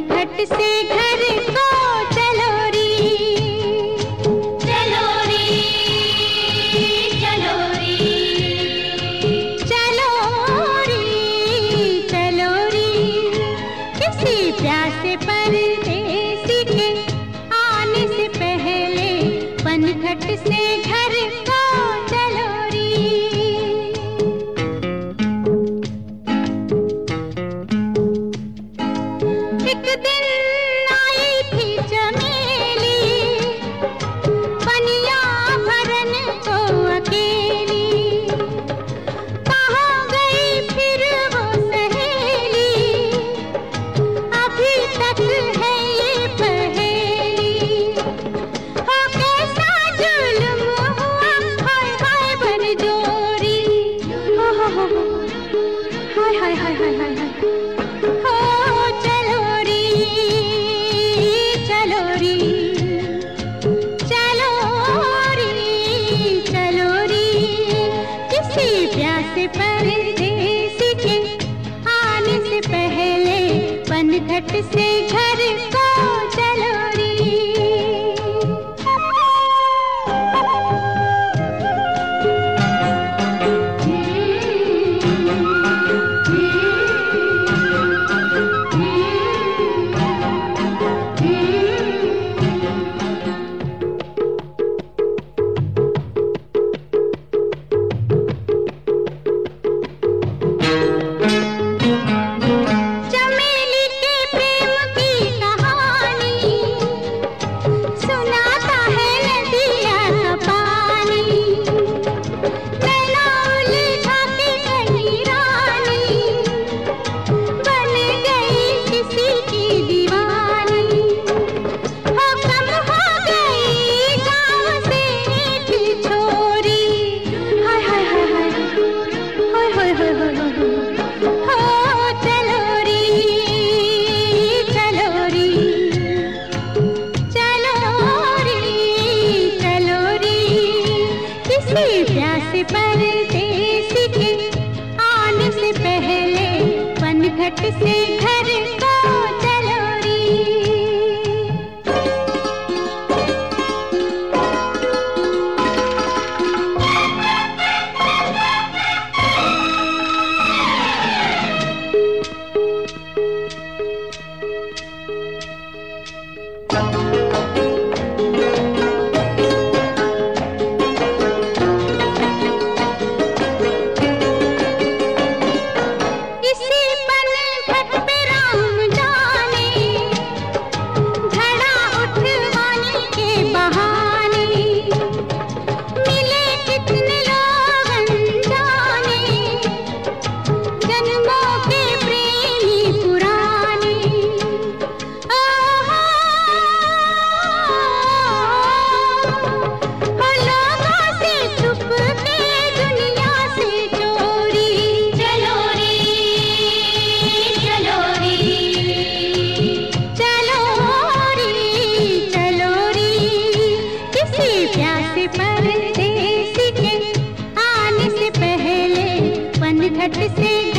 घट से से से घर को पनघट से घर को नट से